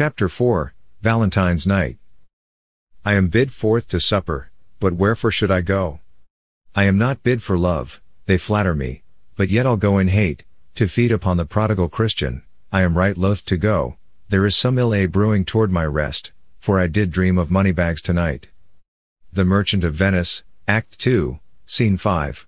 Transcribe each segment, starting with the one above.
Chapter 4 Valentine's Night. I am bid forth to supper, but wherefore should I go? I am not bid for love, they flatter me, but yet I'll go in hate, to feed upon the prodigal Christian, I am right loath to go, there is some ill a brewing toward my rest, for I did dream of money moneybags tonight. The Merchant of Venice, Act 2, Scene 5.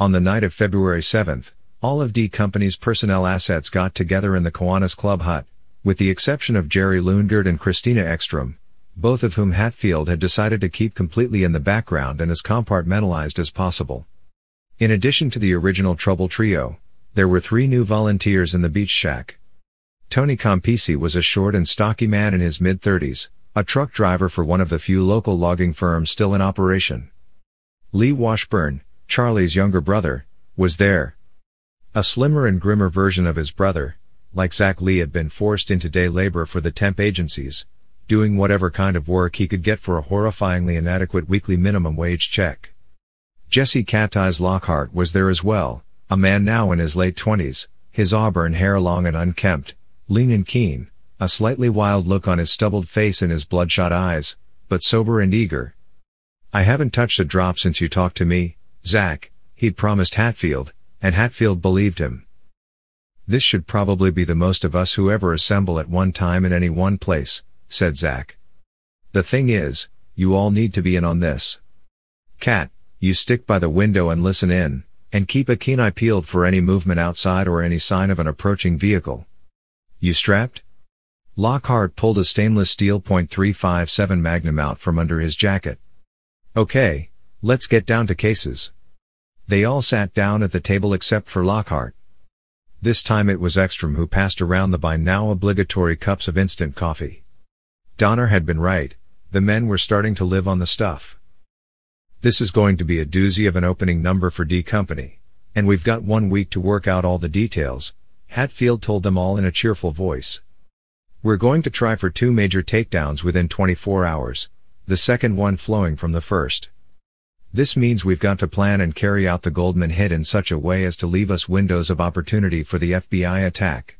On the night of February 7th, all of D Company's personnel assets got together in the Kiwanis Club hut, with the exception of Jerry Lundgard and Christina Ekstrom, both of whom Hatfield had decided to keep completely in the background and as compartmentalized as possible. In addition to the original Trouble Trio, there were three new volunteers in the beach shack. Tony Campisi was a short and stocky man in his mid-thirties, a truck driver for one of the few local logging firms still in operation. Lee Washburn, Charlie's younger brother, was there. A slimmer and grimmer version of his brother, like Zach Lee had been forced into day labor for the temp agencies, doing whatever kind of work he could get for a horrifyingly inadequate weekly minimum wage check. Jesse Cat Eyes Lockhart was there as well, a man now in his late twenties, his auburn hair long and unkempt, lean and keen, a slightly wild look on his stubbled face and his bloodshot eyes, but sober and eager. I haven't touched a drop since you talked to me, Zach, he'd promised Hatfield, and Hatfield believed him. This should probably be the most of us who ever assemble at one time in any one place, said Zack. The thing is, you all need to be in on this. Cat, you stick by the window and listen in, and keep a keen eye peeled for any movement outside or any sign of an approaching vehicle. You strapped? Lockhart pulled a stainless steel .357 Magnum out from under his jacket. Okay, let's get down to cases. They all sat down at the table except for Lockhart. This time it was Ekstrom who passed around the by now obligatory cups of instant coffee. Donner had been right, the men were starting to live on the stuff. This is going to be a doozy of an opening number for D Company, and we've got one week to work out all the details, Hatfield told them all in a cheerful voice. We're going to try for two major takedowns within 24 hours, the second one flowing from the first. This means we've got to plan and carry out the Goldman hit in such a way as to leave us windows of opportunity for the FBI attack.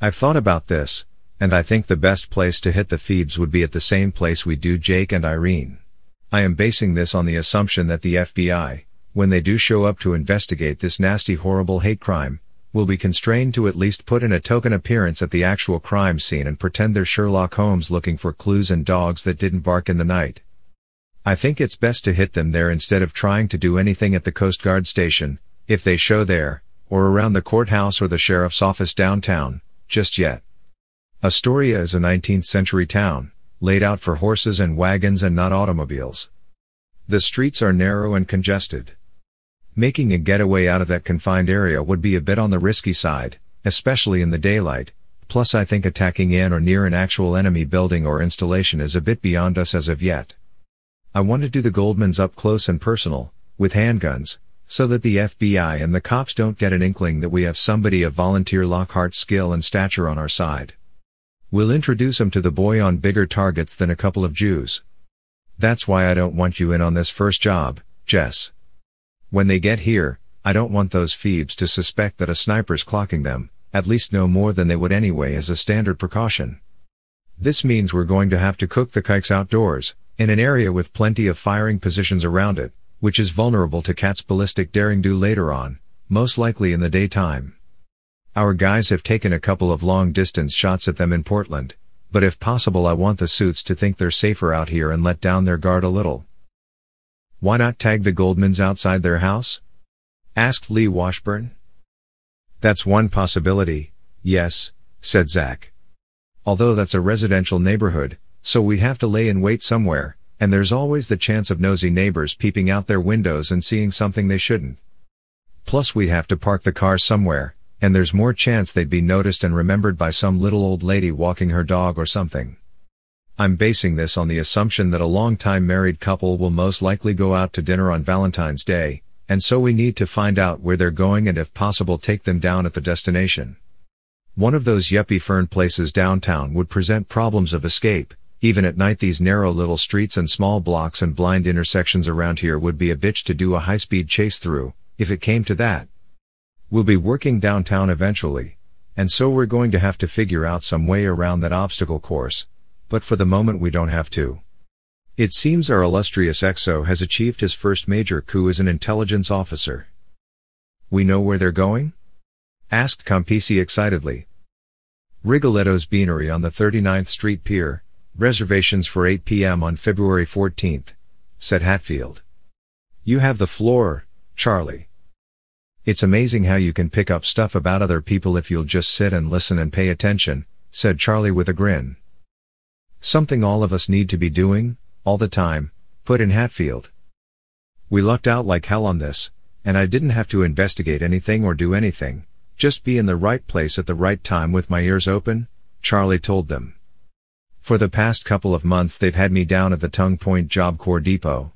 I've thought about this, and I think the best place to hit the Phoebes would be at the same place we do Jake and Irene. I am basing this on the assumption that the FBI, when they do show up to investigate this nasty horrible hate crime, will be constrained to at least put in a token appearance at the actual crime scene and pretend they're Sherlock Holmes looking for clues and dogs that didn't bark in the night. I think it's best to hit them there instead of trying to do anything at the Coast Guard station, if they show there, or around the courthouse or the sheriff's office downtown, just yet. Astoria is a 19th century town, laid out for horses and wagons and not automobiles. The streets are narrow and congested. Making a getaway out of that confined area would be a bit on the risky side, especially in the daylight, plus I think attacking in or near an actual enemy building or installation is a bit beyond us as of yet. I want to do the Goldmans up close and personal, with handguns, so that the FBI and the cops don't get an inkling that we have somebody of volunteer Lockhart skill and stature on our side. We'll introduce him to the boy on bigger targets than a couple of Jews. That's why I don't want you in on this first job, Jess. When they get here, I don't want those Phoebes to suspect that a sniper's clocking them, at least no more than they would anyway as a standard precaution. This means we're going to have to cook the kikes outdoors, in an area with plenty of firing positions around it, which is vulnerable to Cat's ballistic daring do later on, most likely in the daytime. Our guys have taken a couple of long distance shots at them in Portland, but if possible I want the suits to think they're safer out here and let down their guard a little. Why not tag the Goldmans outside their house? asked Lee Washburn. That's one possibility, yes, said Zack. Although that's a residential neighborhood, so we'd have to lay in wait somewhere, and there's always the chance of nosy neighbors peeping out their windows and seeing something they shouldn't. Plus we'd have to park the car somewhere, and there's more chance they'd be noticed and remembered by some little old lady walking her dog or something. I'm basing this on the assumption that a long-time married couple will most likely go out to dinner on Valentine's Day, and so we need to find out where they're going and if possible take them down at the destination. One of those yuppie fern places downtown would present problems of escape, even at night these narrow little streets and small blocks and blind intersections around here would be a bitch to do a high-speed chase through, if it came to that. We'll be working downtown eventually, and so we're going to have to figure out some way around that obstacle course, but for the moment we don't have to. It seems our illustrious EXO has achieved his first major coup as an intelligence officer. We know where they're going? Asked Campisi excitedly. Rigoletto's Beanery on the 39th Street Pier, reservations for 8 p.m. on February 14th, said Hatfield. You have the floor, Charlie. It's amazing how you can pick up stuff about other people if you'll just sit and listen and pay attention, said Charlie with a grin. Something all of us need to be doing, all the time, put in Hatfield. We lucked out like hell on this, and I didn't have to investigate anything or do anything, just be in the right place at the right time with my ears open, Charlie told them. For the past couple of months they've had me down at the Tongue Point Job Corps Depot,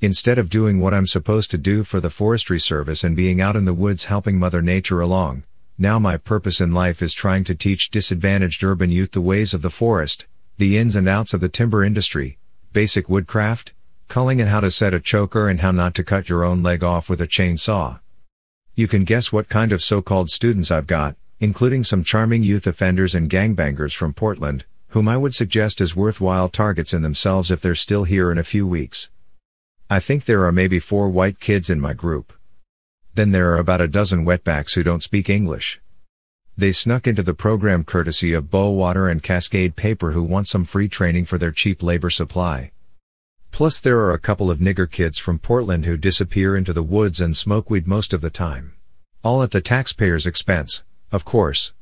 Instead of doing what I'm supposed to do for the Forestry Service and being out in the woods helping Mother Nature along, now my purpose in life is trying to teach disadvantaged urban youth the ways of the forest, the ins and outs of the timber industry, basic woodcraft, culling and how to set a choker and how not to cut your own leg off with a chainsaw. You can guess what kind of so-called students I've got, including some charming youth offenders and gangbangers from Portland, whom I would suggest as worthwhile targets in themselves if they're still here in a few weeks. I think there are maybe four white kids in my group. Then there are about a dozen wetbacks who don't speak English. They snuck into the program courtesy of Bowater and Cascade Paper who want some free training for their cheap labor supply. Plus there are a couple of nigger kids from Portland who disappear into the woods and smoke weed most of the time. All at the taxpayer's expense, of course.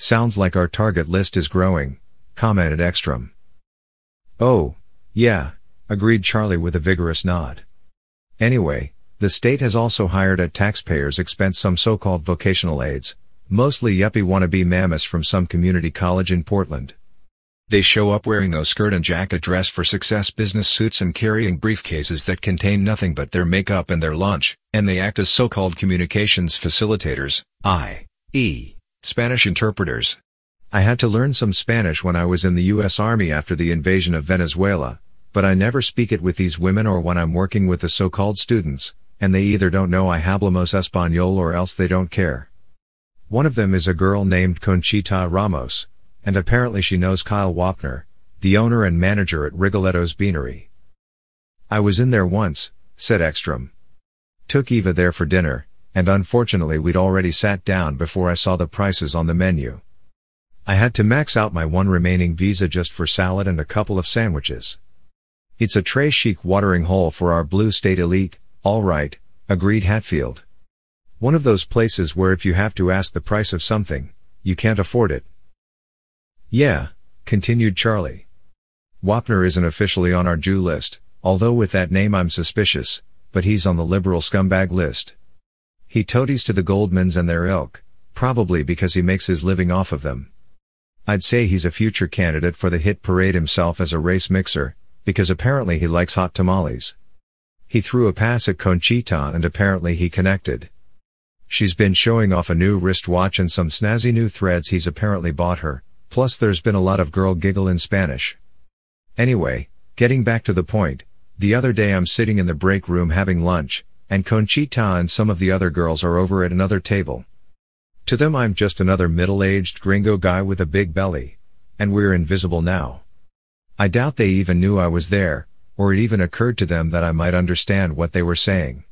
Sounds like our target list is growing, commented Ekstrom. Oh, yeah, agreed Charlie with a vigorous nod. Anyway, the state has also hired at taxpayers' expense some so-called vocational aides, mostly yuppie wannabe mammoths from some community college in Portland. They show up wearing those skirt and jacket dress for success business suits and carrying briefcases that contain nothing but their makeup and their lunch, and they act as so-called communications facilitators, i.e., Spanish interpreters. I had to learn some Spanish when I was in the U.S. Army after the invasion of Venezuela, but I never speak it with these women or when I'm working with the so-called students, and they either don't know I hablamos español or else they don't care. One of them is a girl named Conchita Ramos, and apparently she knows Kyle Wapner, the owner and manager at Rigoletto's Beanery. I was in there once, said Ekstrom. Took Eva there for dinner, and unfortunately we'd already sat down before I saw the prices on the menu. I had to max out my one remaining visa just for salad and a couple of sandwiches. It's a très chic watering hole for our blue state elite, all right, agreed Hatfield. One of those places where if you have to ask the price of something, you can't afford it. Yeah, continued Charlie. Wapner isn't officially on our Jew list, although with that name I'm suspicious, but he's on the liberal scumbag list. He toadies to the Goldmans and their ilk, probably because he makes his living off of them. I'd say he's a future candidate for the hit parade himself as a race mixer, because apparently he likes hot tamales. He threw a pass at Conchita and apparently he connected. She's been showing off a new wristwatch and some snazzy new threads he's apparently bought her, plus there's been a lot of girl giggle in Spanish. Anyway, getting back to the point, the other day I'm sitting in the break room having lunch, and Conchita and some of the other girls are over at another table. To them I'm just another middle-aged gringo guy with a big belly. And we're invisible now. I doubt they even knew I was there, or it even occurred to them that I might understand what they were saying.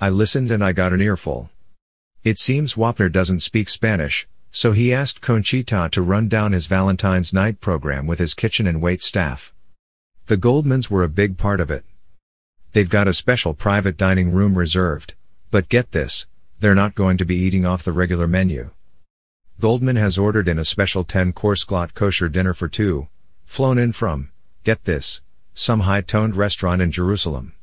I listened and I got an earful. It seems Wapner doesn't speak Spanish, so he asked Conchita to run down his Valentine's night program with his kitchen and wait staff. The Goldmans were a big part of it. They've got a special private dining room reserved, but get this, they're not going to be eating off the regular menu. Goldman has ordered in a special 10-course glatt kosher dinner for two, flown in from, get this, some high-toned restaurant in Jerusalem.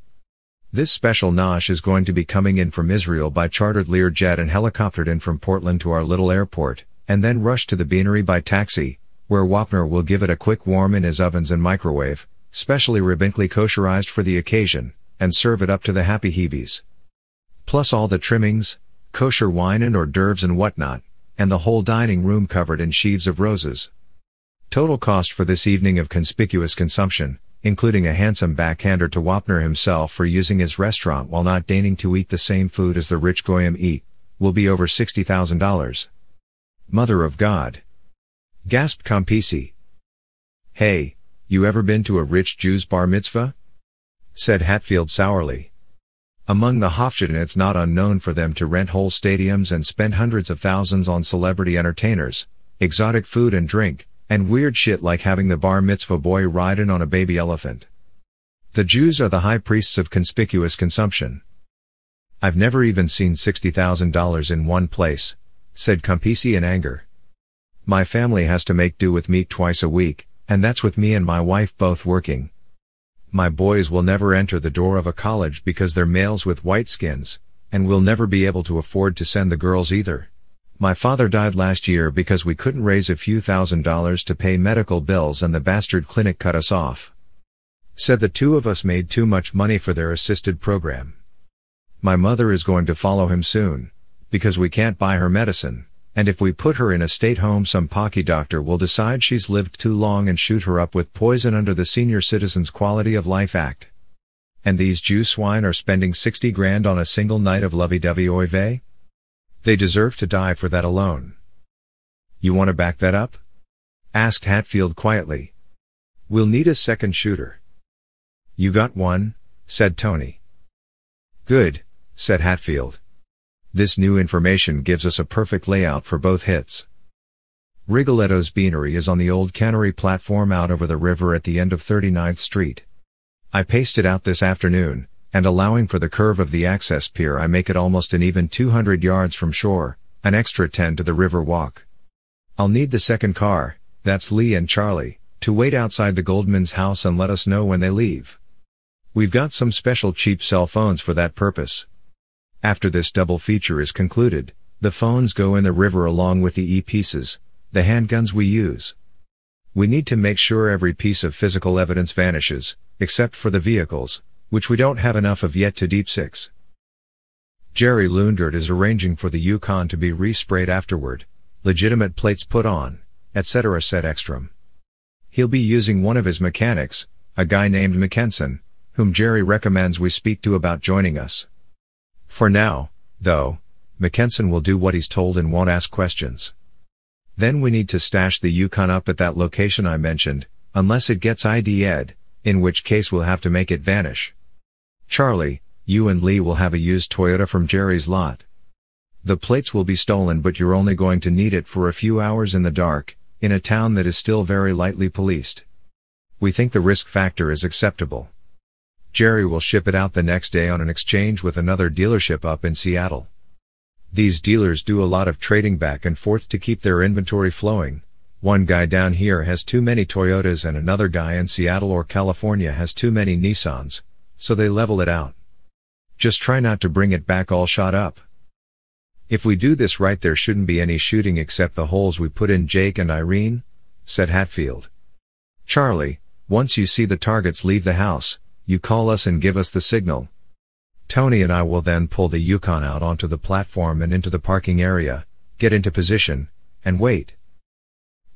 This special nosh is going to be coming in from Israel by chartered Learjet and helicoptered in from Portland to our little airport, and then rushed to the beanery by taxi, where Wapner will give it a quick warm in his ovens and microwave, specially rabbinically kosherized for the occasion, and serve it up to the happy Hebes. Plus all the trimmings, kosher wine and hors d'oeuvres and whatnot, and the whole dining room covered in sheaves of roses. Total cost for this evening of conspicuous consumption, including a handsome backhander to Wapner himself for using his restaurant while not deigning to eat the same food as the rich Goyim eat, will be over $60,000. Mother of God. Gasped Campisi. Hey, you ever been to a rich Jew's bar mitzvah? Said Hatfield sourly. Among the Hafshidin it's not unknown for them to rent whole stadiums and spend hundreds of thousands on celebrity entertainers, exotic food and drink, and weird shit like having the bar mitzvah boy riding on a baby elephant. The Jews are the high priests of conspicuous consumption. I've never even seen $60,000 in one place, said Campisi in anger. My family has to make do with meat twice a week, and that's with me and my wife both working. My boys will never enter the door of a college because they're males with white skins, and we'll never be able to afford to send the girls either. My father died last year because we couldn't raise a few thousand dollars to pay medical bills and the bastard clinic cut us off. Said the two of us made too much money for their assisted program. My mother is going to follow him soon, because we can't buy her medicine, and if we put her in a state home some pocky doctor will decide she's lived too long and shoot her up with poison under the Senior Citizens Quality of Life Act. And these Jew swine are spending 60 grand on a single night of lovey-dovey oy vey? They deserve to die for that alone. You want to back that up? Asked Hatfield quietly. We'll need a second shooter. You got one, said Tony. Good, said Hatfield. This new information gives us a perfect layout for both hits. Rigoletto's Beanery is on the old cannery platform out over the river at the end of 39th Street. I pasted out this afternoon, and allowing for the curve of the access pier I make it almost an even 200 yards from shore, an extra 10 to the river walk. I'll need the second car, that's Lee and Charlie, to wait outside the Goldman's house and let us know when they leave. We've got some special cheap cell phones for that purpose. After this double feature is concluded, the phones go in the river along with the e-pieces, the handguns we use. We need to make sure every piece of physical evidence vanishes, except for the vehicles, which we don't have enough of yet to Deep Six. Jerry Lundgert is arranging for the Yukon to be resprayed afterward, legitimate plates put on, etc. said Ekstrom. He'll be using one of his mechanics, a guy named Mackensen, whom Jerry recommends we speak to about joining us. For now, though, Mackensen will do what he's told and won't ask questions. Then we need to stash the Yukon up at that location I mentioned, unless it gets ID'd, in which case we'll have to make it vanish. Charlie, you and Lee will have a used Toyota from Jerry's lot. The plates will be stolen but you're only going to need it for a few hours in the dark, in a town that is still very lightly policed. We think the risk factor is acceptable. Jerry will ship it out the next day on an exchange with another dealership up in Seattle. These dealers do a lot of trading back and forth to keep their inventory flowing. One guy down here has too many Toyotas and another guy in Seattle or California has too many Nissans, so they level it out. Just try not to bring it back all shot up. If we do this right there shouldn't be any shooting except the holes we put in Jake and Irene, said Hatfield. Charlie, once you see the targets leave the house, you call us and give us the signal. Tony and I will then pull the Yukon out onto the platform and into the parking area, get into position, and wait.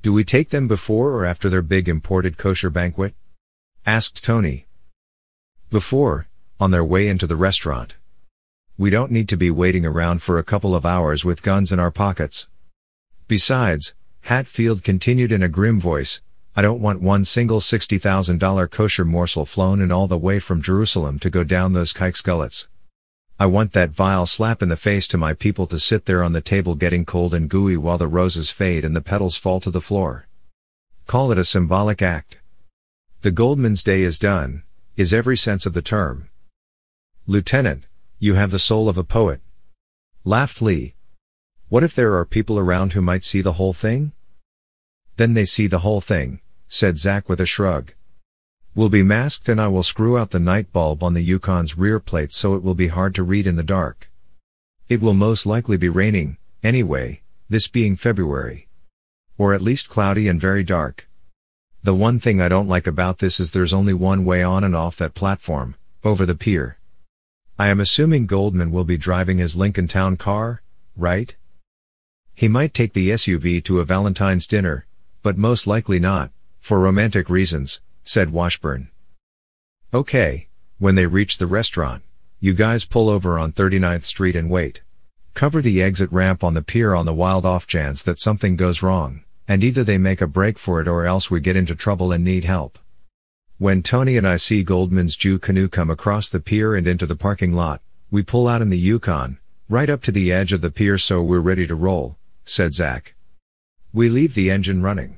Do we take them before or after their big imported kosher banquet? asked Tony. Before, on their way into the restaurant. We don't need to be waiting around for a couple of hours with guns in our pockets. Besides, Hatfield continued in a grim voice, I don't want one single $60,000 kosher morsel flown in all the way from Jerusalem to go down those kike's gullets. I want that vile slap in the face to my people to sit there on the table getting cold and gooey while the roses fade and the petals fall to the floor. Call it a symbolic act. The Goldman's Day is done, is every sense of the term. Lieutenant, you have the soul of a poet. Laughed Lee. What if there are people around who might see the whole thing? Then they see the whole thing, said Zack with a shrug. We'll be masked and I will screw out the night bulb on the Yukon's rear plate so it will be hard to read in the dark. It will most likely be raining, anyway, this being February. Or at least cloudy and very dark. The one thing I don't like about this is there's only one way on and off that platform, over the pier. I am assuming Goldman will be driving his Lincoln Town car, right? He might take the SUV to a Valentine's dinner, but most likely not, for romantic reasons, said Washburn. Okay, when they reach the restaurant, you guys pull over on 39th Street and wait. Cover the exit ramp on the pier on the wild off chance that something goes wrong, and either they make a break for it or else we get into trouble and need help. When Tony and I see Goldman's Jew canoe come across the pier and into the parking lot, we pull out in the Yukon, right up to the edge of the pier so we're ready to roll, said Zach. We leave the engine running.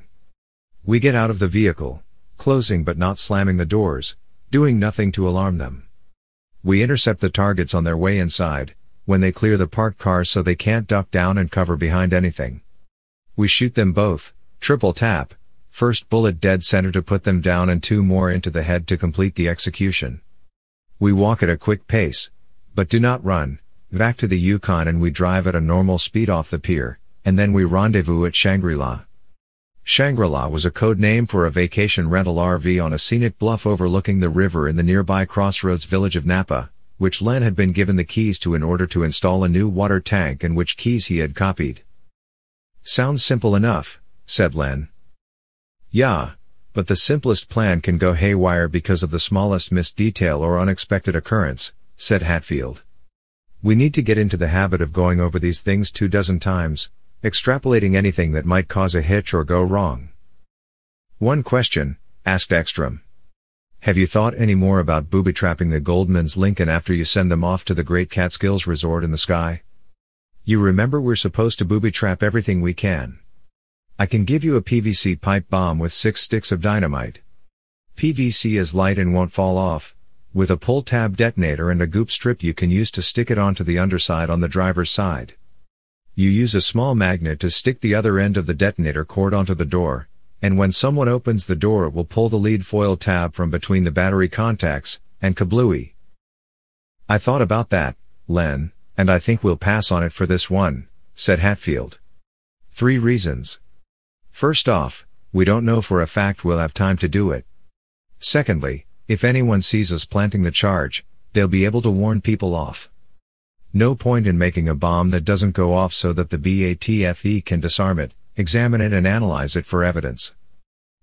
We get out of the vehicle, closing but not slamming the doors, doing nothing to alarm them. We intercept the targets on their way inside, when they clear the parked cars so they can't duck down and cover behind anything. We shoot them both, triple tap, first bullet dead center to put them down and two more into the head to complete the execution. We walk at a quick pace, but do not run, back to the Yukon and we drive at a normal speed off the pier, and then we rendezvous at Shangri-La. Shangri-La was a code name for a vacation rental RV on a scenic bluff overlooking the river in the nearby crossroads village of Knappa, which Len had been given the keys to in order to install a new water tank and which keys he had copied. Sounds simple enough, said Len. Yeah, but the simplest plan can go haywire because of the smallest missed detail or unexpected occurrence, said Hatfield. We need to get into the habit of going over these things two dozen times, extrapolating anything that might cause a hitch or go wrong. One question, asked Ekstrom. Have you thought any more about booby trapping the Goldman's Lincoln after you send them off to the Great Catskills Resort in the sky? You remember we're supposed to booby trap everything we can. I can give you a PVC pipe bomb with six sticks of dynamite. PVC is light and won't fall off, with a pull tab detonator and a goop strip you can use to stick it onto the underside on the driver's side. You use a small magnet to stick the other end of the detonator cord onto the door, and when someone opens the door it will pull the lead foil tab from between the battery contacts, and kablooey. I thought about that, Len, and I think we'll pass on it for this one, said Hatfield. Three reasons. First off, we don't know for a fact we'll have time to do it. Secondly, if anyone sees us planting the charge, they'll be able to warn people off. No point in making a bomb that doesn't go off so that the BATFE can disarm it, examine it and analyze it for evidence.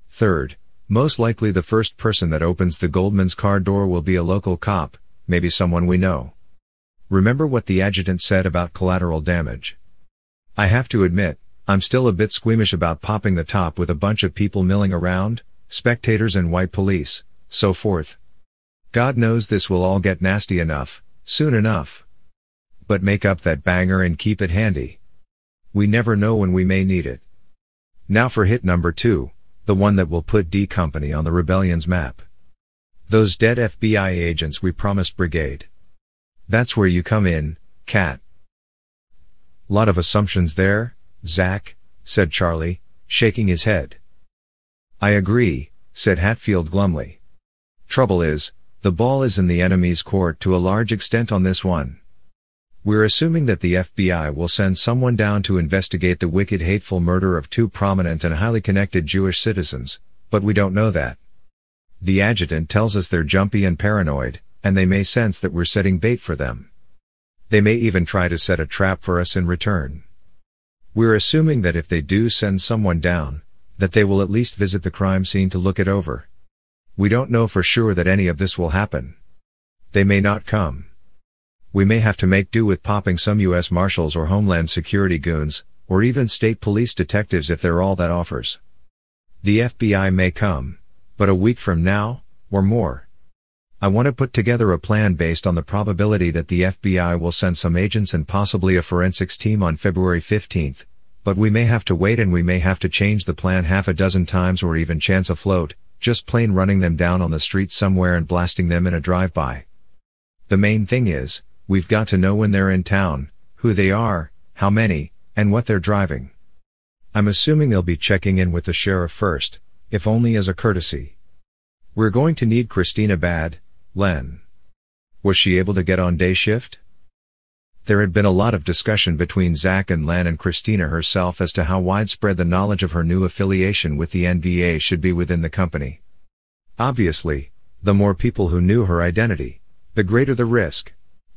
Third, most likely the first person that opens the Goldman's car door will be a local cop, maybe someone we know. Remember what the adjutant said about collateral damage. I have to admit, I'm still a bit squeamish about popping the top with a bunch of people milling around, spectators and white police, so forth. God knows this will all get nasty enough, soon enough but make up that banger and keep it handy. We never know when we may need it. Now for hit number 2, the one that will put D Company on the rebellion's map. Those dead FBI agents we promised brigade. That's where you come in, Cat. Lot of assumptions there, Zach, said Charlie, shaking his head. I agree, said Hatfield glumly. Trouble is, the ball is in the enemy's court to a large extent on this one. We're assuming that the FBI will send someone down to investigate the wicked hateful murder of two prominent and highly connected Jewish citizens, but we don't know that. The adjutant tells us they're jumpy and paranoid, and they may sense that we're setting bait for them. They may even try to set a trap for us in return. We're assuming that if they do send someone down, that they will at least visit the crime scene to look it over. We don't know for sure that any of this will happen. They may not come we may have to make do with popping some U.S. Marshals or Homeland Security goons, or even state police detectives if they're all that offers. The FBI may come, but a week from now, or more. I want to put together a plan based on the probability that the FBI will send some agents and possibly a forensics team on February 15th, but we may have to wait and we may have to change the plan half a dozen times or even chance a float, just plain running them down on the street somewhere and blasting them in a drive-by. The main thing is, We've got to know when they're in town, who they are, how many, and what they're driving. I'm assuming they'll be checking in with the sheriff first, if only as a courtesy. We're going to need Christina bad, Len. Was she able to get on day shift? There had been a lot of discussion between Zach and Len and Christina herself as to how widespread the knowledge of her new affiliation with the NVA should be within the company. Obviously, the more people who knew her identity, the greater the risk.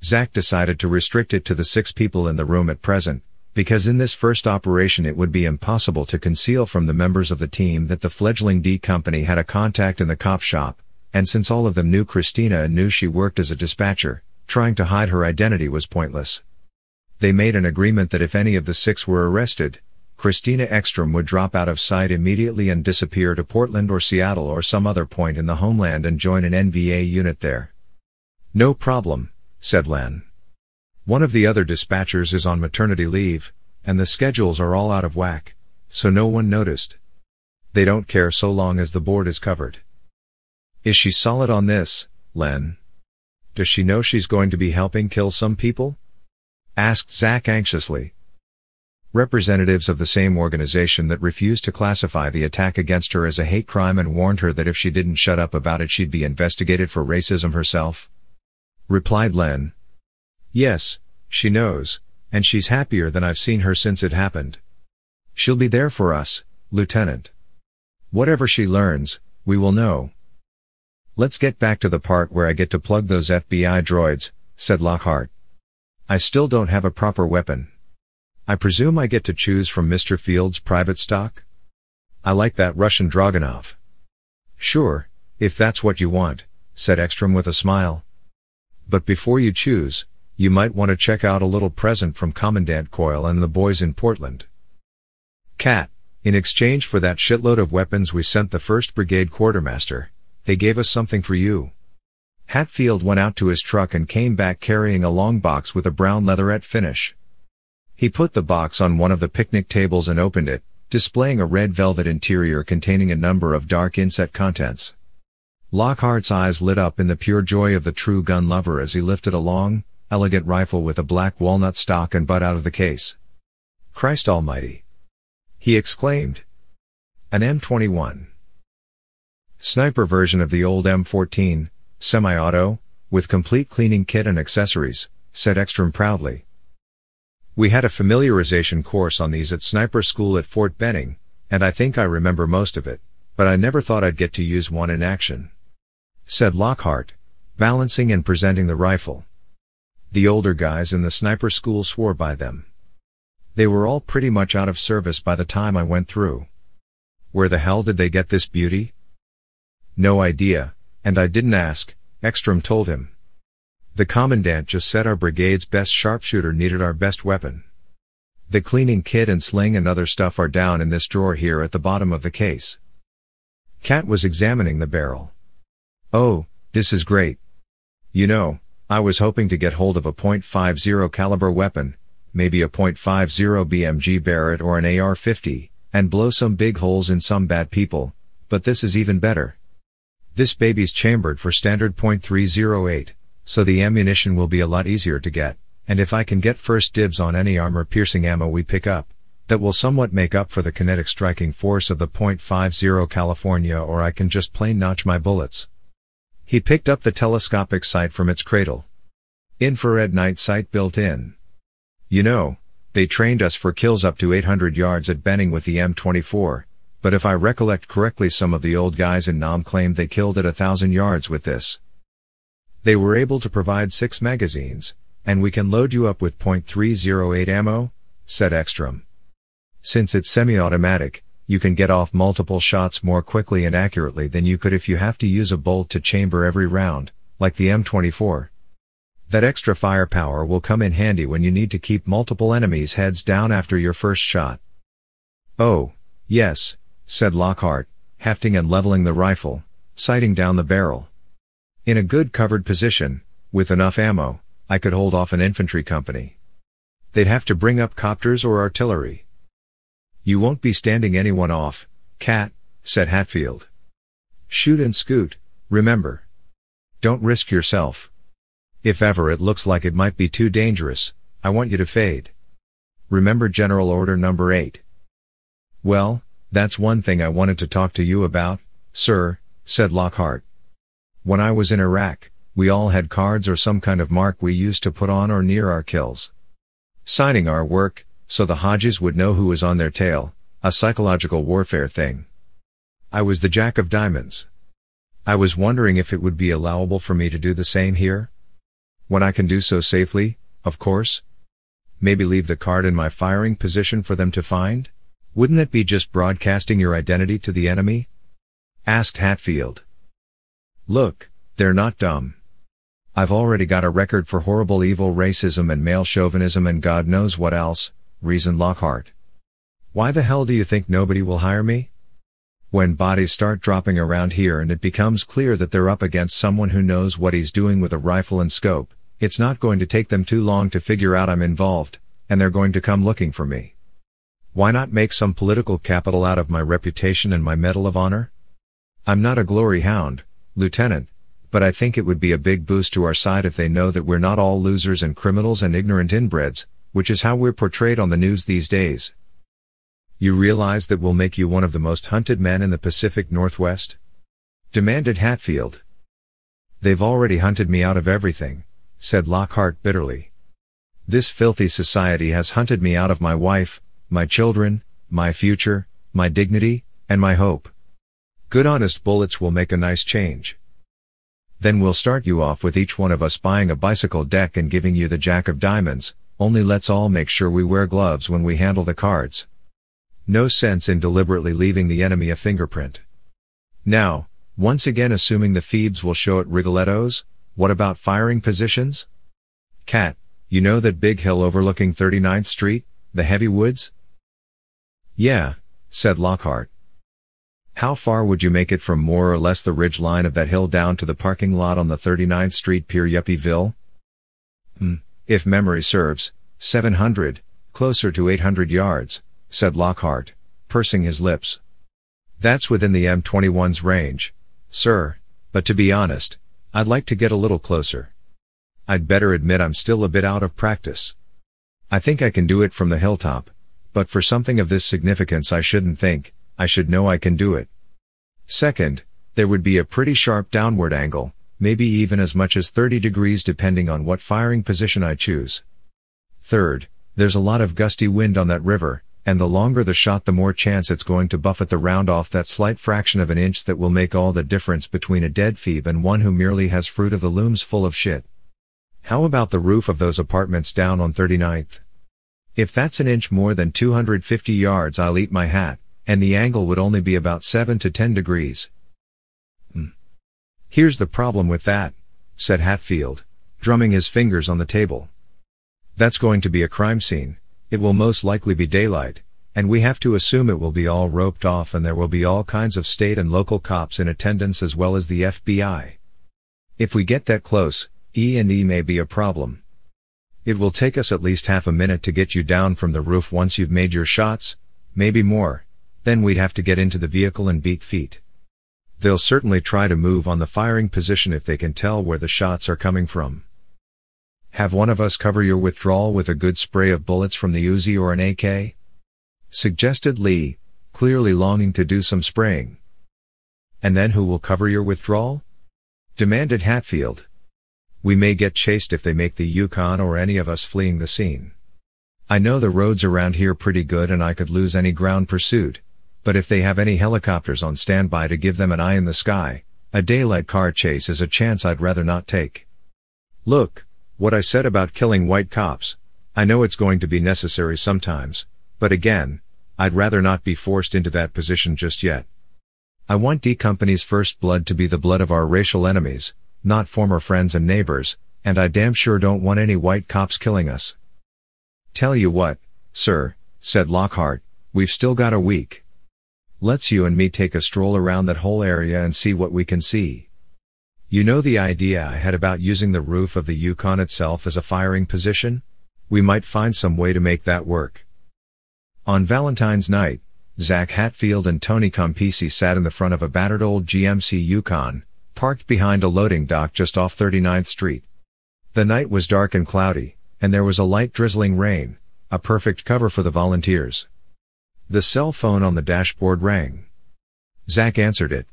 Zach decided to restrict it to the six people in the room at present, because in this first operation it would be impossible to conceal from the members of the team that the fledgling D company had a contact in the cop shop, and since all of them knew Christina and knew she worked as a dispatcher, trying to hide her identity was pointless. They made an agreement that if any of the six were arrested, Christina Ekstrom would drop out of sight immediately and disappear to Portland or Seattle or some other point in the homeland and join an NVA unit there. No problem, said Len. One of the other dispatchers is on maternity leave, and the schedules are all out of whack, so no one noticed. They don't care so long as the board is covered. Is she solid on this, Len? Does she know she's going to be helping kill some people? asked Zack anxiously. Representatives of the same organization that refused to classify the attack against her as a hate crime and warned her that if she didn't shut up about it she'd be investigated for racism herself? Replied Len. Yes, she knows, and she's happier than I've seen her since it happened. She'll be there for us, Lieutenant. Whatever she learns, we will know. Let's get back to the part where I get to plug those FBI droids, said Lockhart. I still don't have a proper weapon. I presume I get to choose from Mr. Field's private stock? I like that Russian Dragunov. Sure, if that's what you want, said Ekstrom with a smile. But before you choose, you might want to check out a little present from Commandant Coyle and the boys in Portland. Cat, in exchange for that shitload of weapons we sent the 1st Brigade Quartermaster, they gave us something for you. Hatfield went out to his truck and came back carrying a long box with a brown leatherette finish. He put the box on one of the picnic tables and opened it, displaying a red velvet interior containing a number of dark inset contents. Lockhart's eyes lit up in the pure joy of the true gun lover as he lifted a long, elegant rifle with a black walnut stock and butt out of the case. Christ almighty! He exclaimed. An M21. Sniper version of the old M14, semi-auto, with complete cleaning kit and accessories, said Ekstrom proudly. We had a familiarization course on these at sniper school at Fort Benning, and I think I remember most of it, but I never thought I'd get to use one in action. Said Lockhart, balancing and presenting the rifle. The older guys in the sniper school swore by them. They were all pretty much out of service by the time I went through. Where the hell did they get this beauty? No idea, and I didn't ask, Ekstrom told him. The commandant just said our brigade's best sharpshooter needed our best weapon. The cleaning kit and sling and other stuff are down in this drawer here at the bottom of the case. Cat was examining the barrel. Oh, this is great. You know, I was hoping to get hold of a .50 caliber weapon, maybe a .50 BMG Barrett or an AR-50, and blow some big holes in some bad people, but this is even better. This baby's chambered for standard .308 so the ammunition will be a lot easier to get, and if I can get first dibs on any armor-piercing ammo we pick up, that will somewhat make up for the kinetic striking force of the .50 caliber or I can just plain notch my bullets. He picked up the telescopic sight from its cradle. Infrared night sight built in. You know, they trained us for kills up to 800 yards at Benning with the M24, but if I recollect correctly some of the old guys in Nam claimed they killed at a thousand yards with this. They were able to provide six magazines, and we can load you up with .308 ammo, said Ekstrom. Since it's semi-automatic, you can get off multiple shots more quickly and accurately than you could if you have to use a bolt to chamber every round, like the M24. That extra firepower will come in handy when you need to keep multiple enemies' heads down after your first shot. Oh, yes, said Lockhart, hefting and leveling the rifle, sighting down the barrel. In a good covered position, with enough ammo, I could hold off an infantry company. They'd have to bring up copters or artillery. You won't be standing anyone off, Cat, said Hatfield. Shoot and scoot, remember. Don't risk yourself. If ever it looks like it might be too dangerous, I want you to fade. Remember General Order Number 8. Well, that's one thing I wanted to talk to you about, sir, said Lockhart. When I was in Iraq, we all had cards or some kind of mark we used to put on or near our kills. Signing our work, so the Hodges would know who was on their tail, a psychological warfare thing. I was the Jack of Diamonds. I was wondering if it would be allowable for me to do the same here? When I can do so safely, of course? Maybe leave the card in my firing position for them to find? Wouldn't it be just broadcasting your identity to the enemy? Asked Hatfield. Look, they're not dumb. I've already got a record for horrible evil racism and male chauvinism and God knows what else, reasoned Lockhart. Why the hell do you think nobody will hire me? When bodies start dropping around here and it becomes clear that they're up against someone who knows what he's doing with a rifle and scope, it's not going to take them too long to figure out I'm involved, and they're going to come looking for me. Why not make some political capital out of my reputation and my Medal of Honor? I'm not a glory hound, Lieutenant, but I think it would be a big boost to our side if they know that we're not all losers and criminals and ignorant inbreds, which is how we're portrayed on the news these days. You realize that we'll make you one of the most hunted men in the Pacific Northwest? Demanded Hatfield. They've already hunted me out of everything, said Lockhart bitterly. This filthy society has hunted me out of my wife, my children, my future, my dignity, and my hope. Good honest bullets will make a nice change. Then we'll start you off with each one of us buying a bicycle deck and giving you the jack of diamonds, only let's all make sure we wear gloves when we handle the cards. No sense in deliberately leaving the enemy a fingerprint. Now, once again assuming the Phoebes will show at Rigoletto's, what about firing positions? Cat, you know that big hill overlooking 39th Street, the heavy woods? Yeah, said Lockhart. How far would you make it from more or less the ridge line of that hill down to the parking lot on the 39th Street Pier Yuppieville? Hmm, if memory serves, 700, closer to 800 yards said Lockhart, pursing his lips. That's within the M21's range, sir, but to be honest, I'd like to get a little closer. I'd better admit I'm still a bit out of practice. I think I can do it from the hilltop, but for something of this significance I shouldn't think, I should know I can do it. Second, there would be a pretty sharp downward angle, maybe even as much as 30 degrees depending on what firing position I choose. Third, there's a lot of gusty wind on that river, and the longer the shot the more chance it's going to buffet the round off that slight fraction of an inch that will make all the difference between a dead phoebe and one who merely has fruit of the looms full of shit. How about the roof of those apartments down on 39th? If that's an inch more than 250 yards I'll eat my hat, and the angle would only be about 7 to 10 degrees. Here's the problem with that, said Hatfield, drumming his fingers on the table. That's going to be a crime scene, it will most likely be daylight, and we have to assume it will be all roped off and there will be all kinds of state and local cops in attendance as well as the FBI. If we get that close, E&E may be a problem. It will take us at least half a minute to get you down from the roof once you've made your shots, maybe more, then we'd have to get into the vehicle and beat feet. They'll certainly try to move on the firing position if they can tell where the shots are coming from. Have one of us cover your withdrawal with a good spray of bullets from the Uzi or an AK? Suggested Lee, clearly longing to do some spraying. And then who will cover your withdrawal? Demanded Hatfield. We may get chased if they make the Yukon or any of us fleeing the scene. I know the roads around here pretty good and I could lose any ground pursuit, but if they have any helicopters on standby to give them an eye in the sky, a daylight car chase is a chance I'd rather not take. Look, what I said about killing white cops, I know it's going to be necessary sometimes, but again, I'd rather not be forced into that position just yet. I want D Company's first blood to be the blood of our racial enemies, not former friends and neighbors, and I damn sure don't want any white cops killing us. Tell you what, sir, said Lockhart, we've still got a week. Let's you and me take a stroll around that whole area and see what we can see. You know the idea I had about using the roof of the Yukon itself as a firing position? We might find some way to make that work. On Valentine's night, Zach Hatfield and Tony Campisi sat in the front of a battered old GMC Yukon, parked behind a loading dock just off 39th Street. The night was dark and cloudy, and there was a light drizzling rain, a perfect cover for the volunteers. The cell phone on the dashboard rang. Zach answered it.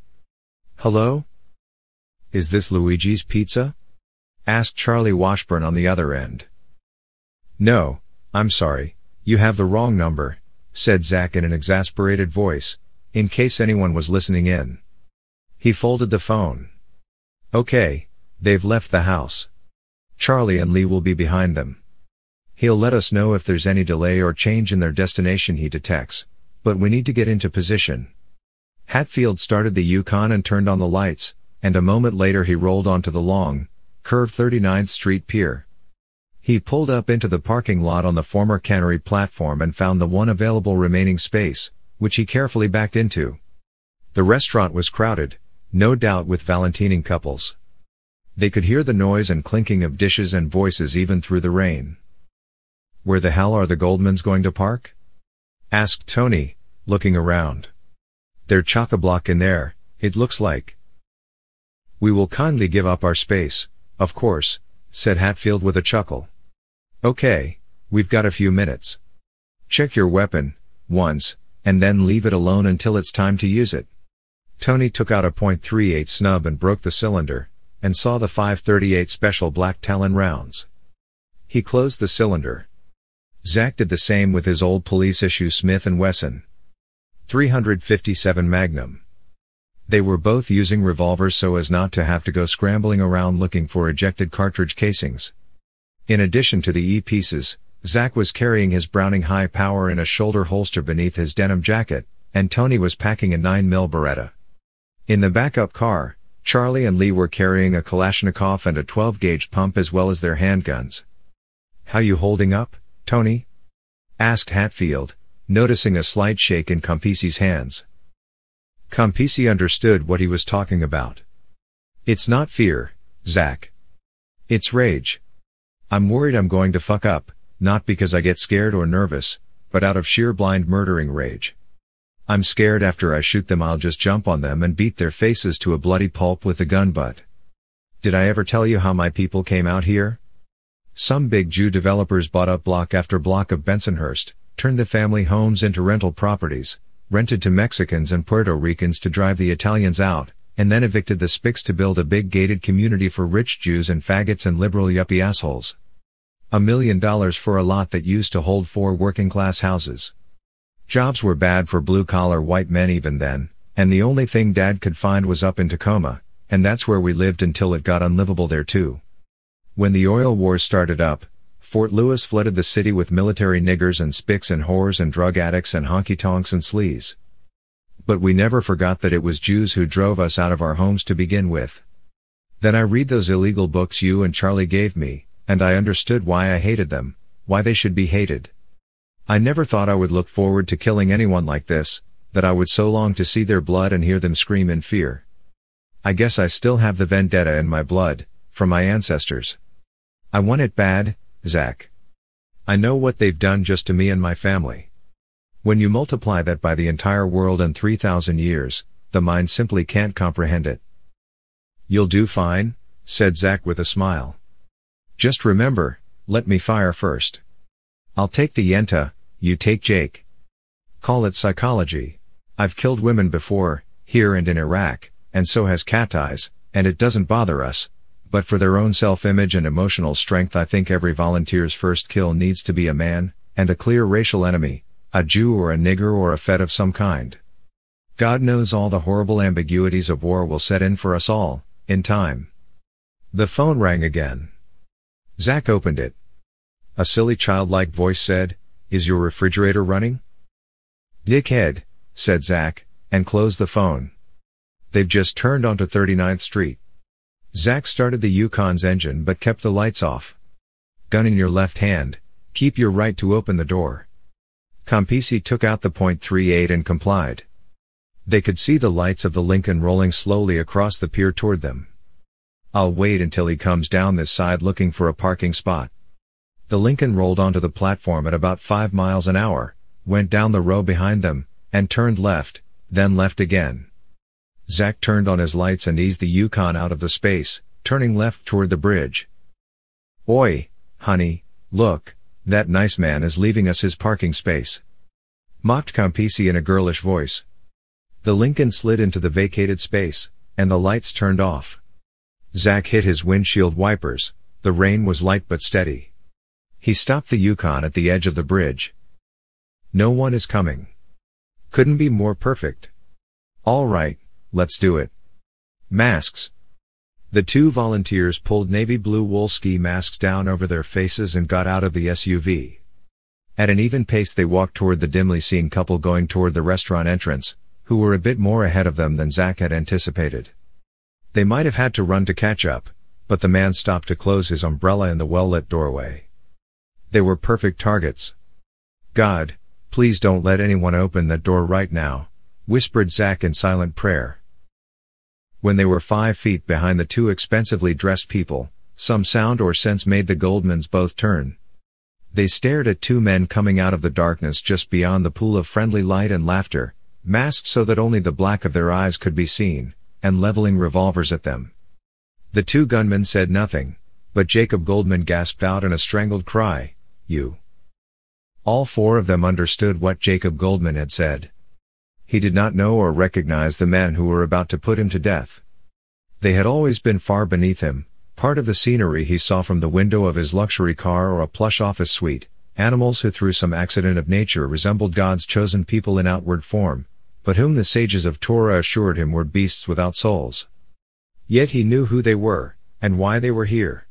Hello? Is this Luigi's Pizza? asked Charlie Washburn on the other end. No, I'm sorry, you have the wrong number, said Zack in an exasperated voice, in case anyone was listening in. He folded the phone. Okay, they've left the house. Charlie and Lee will be behind them. He'll let us know if there's any delay or change in their destination he detects, but we need to get into position. Hatfield started the Yukon and turned on the lights, and a moment later he rolled onto the long, curved 39th Street Pier. He pulled up into the parking lot on the former cannery platform and found the one available remaining space, which he carefully backed into. The restaurant was crowded, no doubt with Valentining couples. They could hear the noise and clinking of dishes and voices even through the rain. Where the hell are the Goldmans going to park? asked Tony, looking around. They're chock-a-block in there, it looks like. We will kindly give up our space, of course, said Hatfield with a chuckle. Okay, we've got a few minutes. Check your weapon, once, and then leave it alone until it's time to use it. Tony took out a .38 snub and broke the cylinder, and saw the 538 special black Talon rounds. He closed the cylinder. Zack did the same with his old police issue Smith & Wesson. 357 Magnum. They were both using revolvers so as not to have to go scrambling around looking for ejected cartridge casings. In addition to the E-pieces, Zack was carrying his Browning high power in a shoulder holster beneath his denim jacket, and Tony was packing a 9mm Beretta. In the backup car, Charlie and Lee were carrying a Kalashnikov and a 12-gauge pump as well as their handguns. How you holding up, Tony? asked Hatfield, noticing a slight shake in Campisi's hands. Campisi understood what he was talking about. It's not fear, Zack. It's rage. I'm worried I'm going to fuck up, not because I get scared or nervous, but out of sheer blind murdering rage. I'm scared after I shoot them I'll just jump on them and beat their faces to a bloody pulp with the gun butt. Did I ever tell you how my people came out here? Some big Jew developers bought up block after block of Bensonhurst, turned the family homes into rental properties, rented to Mexicans and Puerto Ricans to drive the Italians out, and then evicted the Spics to build a big gated community for rich Jews and faggots and liberal yuppie assholes. A million dollars for a lot that used to hold four working class houses. Jobs were bad for blue collar white men even then, and the only thing dad could find was up in Tacoma, and that's where we lived until it got unlivable there too. When the oil wars started up, Fort Lewis flooded the city with military niggers and spics and whores and drug addicts and honky-tonks and sleaze. But we never forgot that it was Jews who drove us out of our homes to begin with. Then I read those illegal books you and Charlie gave me, and I understood why I hated them, why they should be hated. I never thought I would look forward to killing anyone like this, that I would so long to see their blood and hear them scream in fear. I guess I still have the vendetta in my blood, from my ancestors. I want it bad, Zack. I know what they've done just to me and my family. When you multiply that by the entire world and 3,000 years, the mind simply can't comprehend it. You'll do fine, said Zack with a smile. Just remember, let me fire first. I'll take the Yenta, you take Jake. Call it psychology. I've killed women before, here and in Iraq, and so has Cat Eyes, and it doesn't bother us. But for their own self-image and emotional strength I think every volunteer's first kill needs to be a man, and a clear racial enemy, a Jew or a nigger or a Fed of some kind. God knows all the horrible ambiguities of war will set in for us all, in time. The phone rang again. Zack opened it. A silly childlike voice said, Is your refrigerator running? Dickhead, said Zack, and closed the phone. They've just turned onto 39th Street. Zack started the Yukon's engine but kept the lights off. Gun in your left hand, keep your right to open the door. Campisi took out the .38 and complied. They could see the lights of the Lincoln rolling slowly across the pier toward them. I'll wait until he comes down this side looking for a parking spot. The Lincoln rolled onto the platform at about 5 miles an hour, went down the row behind them, and turned left, then left again. Zack turned on his lights and eased the Yukon out of the space, turning left toward the bridge. Oi, honey, look, that nice man is leaving us his parking space. Mocked Campisi in a girlish voice. The Lincoln slid into the vacated space, and the lights turned off. Zack hit his windshield wipers, the rain was light but steady. He stopped the Yukon at the edge of the bridge. No one is coming. Couldn't be more perfect. All right, let's do it. Masks. The two volunteers pulled navy blue wool ski masks down over their faces and got out of the SUV. At an even pace they walked toward the dimly seen couple going toward the restaurant entrance, who were a bit more ahead of them than Zack had anticipated. They might have had to run to catch up, but the man stopped to close his umbrella in the well-lit doorway. They were perfect targets. God, please don't let anyone open that door right now, whispered Zack in silent prayer. When they were five feet behind the two expensively dressed people, some sound or sense made the Goldmans both turn. They stared at two men coming out of the darkness just beyond the pool of friendly light and laughter, masked so that only the black of their eyes could be seen, and leveling revolvers at them. The two gunmen said nothing, but Jacob Goldman gasped out in a strangled cry, You. All four of them understood what Jacob Goldman had said. He did not know or recognize the men who were about to put him to death. They had always been far beneath him, part of the scenery he saw from the window of his luxury car or a plush office suite, animals who through some accident of nature resembled God's chosen people in outward form, but whom the sages of Torah assured him were beasts without souls. Yet he knew who they were, and why they were here.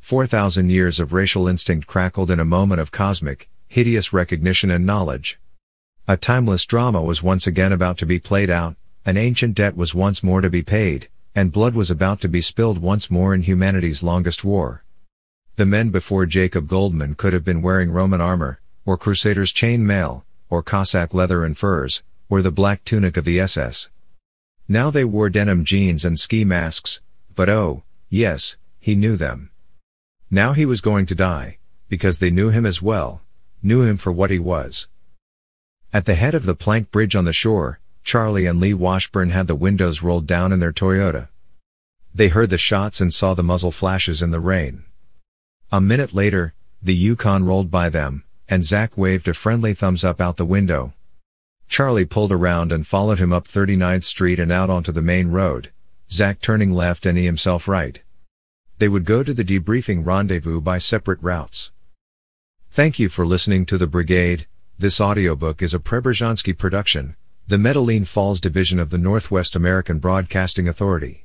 Four thousand years of racial instinct crackled in a moment of cosmic, hideous recognition and knowledge. A timeless drama was once again about to be played out, an ancient debt was once more to be paid, and blood was about to be spilled once more in humanity's longest war. The men before Jacob Goldman could have been wearing Roman armor, or Crusaders chain mail, or Cossack leather and furs, or the black tunic of the SS. Now they wore denim jeans and ski masks, but oh, yes, he knew them. Now he was going to die, because they knew him as well, knew him for what he was. At the head of the plank bridge on the shore, Charlie and Lee Washburn had the windows rolled down in their Toyota. They heard the shots and saw the muzzle flashes in the rain. A minute later, the Yukon rolled by them, and Zack waved a friendly thumbs up out the window. Charlie pulled around and followed him up 39th Street and out onto the main road, Zack turning left and he himself right. They would go to the debriefing rendezvous by separate routes. Thank you for listening to The Brigade, this audiobook is a Preobrazhensky production, the Medellin Falls division of the Northwest American Broadcasting Authority.